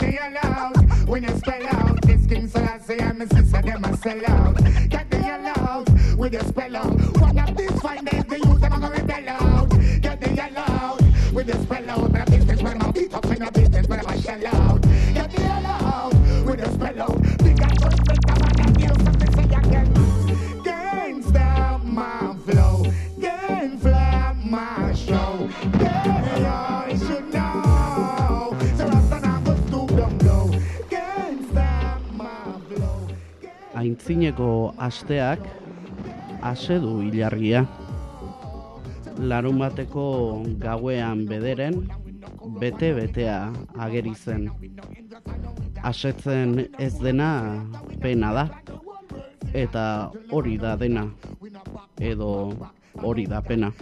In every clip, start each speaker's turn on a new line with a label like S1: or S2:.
S1: let me allowed. When you spell out, this king so I say I'm a sister, them a sell out. Get me allowed. When you spell out, one of these fine days they use them, I'm gonna rebel out. Get me allowed. When you spell out, my business, when I'm beat up in a business, when I'm a shell out.
S2: Aintzineko asteak asedu ilargia. Larun bateko gauean bederen, bete-betea ageri zen. Asetzen ez dena pena da, eta hori da dena, edo hori da pena.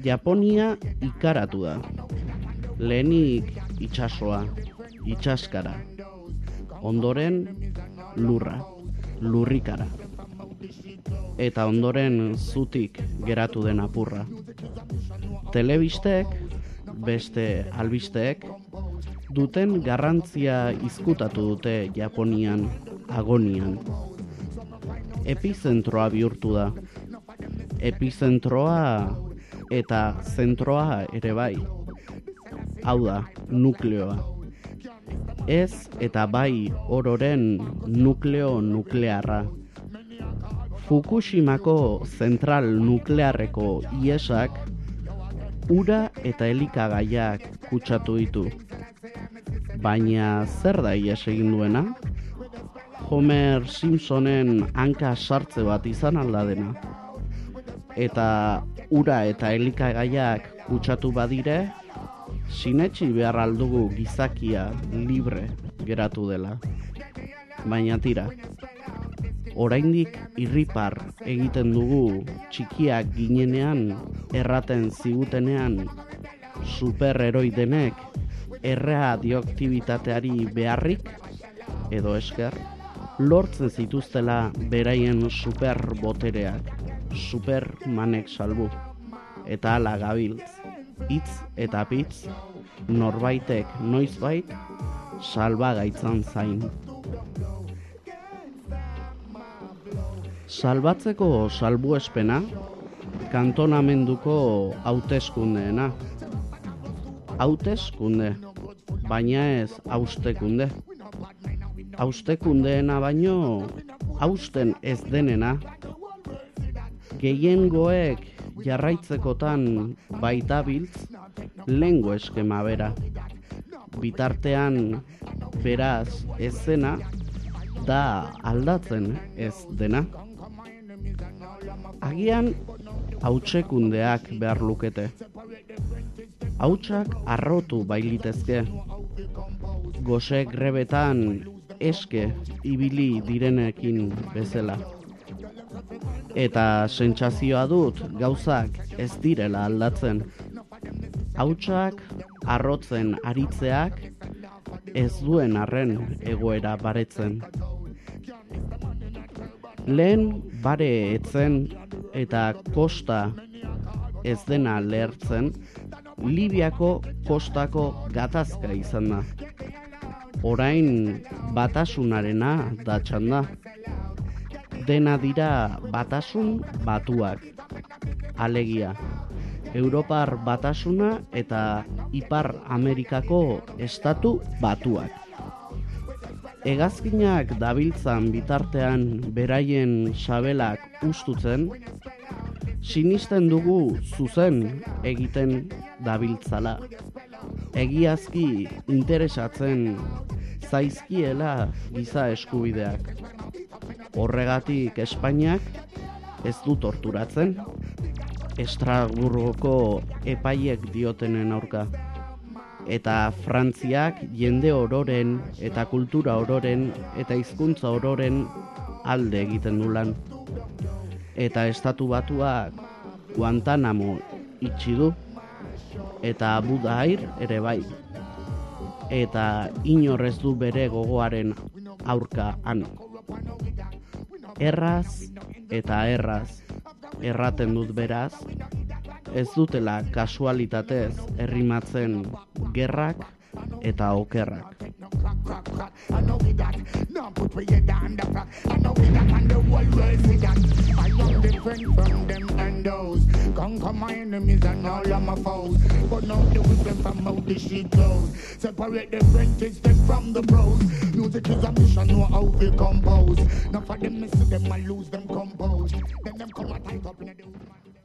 S2: Japonia ikaratu da. Lehenik itsasoa, itsaskara. Ondoren lurra, lurrikara. Eta ondoren zutik geratu den apurra. Telebistek, beste albisteek, duten garrantzia izkutatu dute Japonian agonian. Epizentroa bihurtu da. Epizentroa eta zentroa ere bai. Hau da, nukleoa. Ez eta bai ororen nukleo nuklearra. Fukushimako zentral nuklearreko iesak ura eta elikagaiak kutsatu ditu. Baina zer da ies egin duena? Homer Simpsonen hanka sartze bat izan alda dena. Eta ura eta elikagaiak kutsatu badire, sinetxi behar aldugu gizakia libre geratu dela. Baina tira, oraindik irripar egiten dugu txikiak ginenean erraten zigutenean superheroi denek erradioaktibitateari beharrik edo esker lortzen zituztela beraien superbotereak, supermanek salbu. Eta ala gabiltz, hitz eta pitz, norbaitek noizbait salbagaitzan zain. Salbatzeko salbuespena, kantonamenduko hauteskundeena. Hauteskunde, baina ez austekunde. Austekundeena baino, hausten ez denena. Gehiengoek jarraitzekotan baita biltz, lengo eskema bera. Bitartean, beraz, ez zena, da aldatzen ez dena. Agian hautsekundeak behar lukete. Hautsak arrotu bailitezke. Gose grebetan eske ibili direnekin bezala. Eta sentsazioa dut gauzak ez direla aldatzen. Hautsak arrotzen aritzeak ez duen arren egoera baretzen. Lehen bare etzen eta kosta ez dena lehertzen, Libiako kostako gatazka izan da. Orain batasunarena da. Dena dira batasun batuak. Alegia, Europar batasuna eta Ipar Amerikako estatu batuak. Hegazkinak dabiltzan bitartean beraien sabelak ustutzen, sinisten dugu zuzen egiten dabiltzala. Egiazki interesatzen zaizkiela giza eskubideak. Horregatik Espainiak ez du torturatzen, Estrasburgoko epaiek diotenen aurka eta Frantziak jende ororen eta kultura ororen eta hizkuntza ororen alde egiten du lan. Eta estatu batuak Guantanamo itxi du eta Abu Dhair ere bai. Eta inorrez du bere gogoaren aurka han. Erraz eta erraz erraten dut beraz, ez dutela kasualitatez errimatzen gerrak, eta okerrak.
S1: Know we that. No put we head the crack. I know we that and the whole world see that. I am different from them and those. Conquer my enemies and all of my foes. But now the wisdom from out the sheet clothes. Separate the apprentice them from the pros. Music is a mission, know how to compose. Now for them, miss them, I lose them compose. Then them come and tight up in the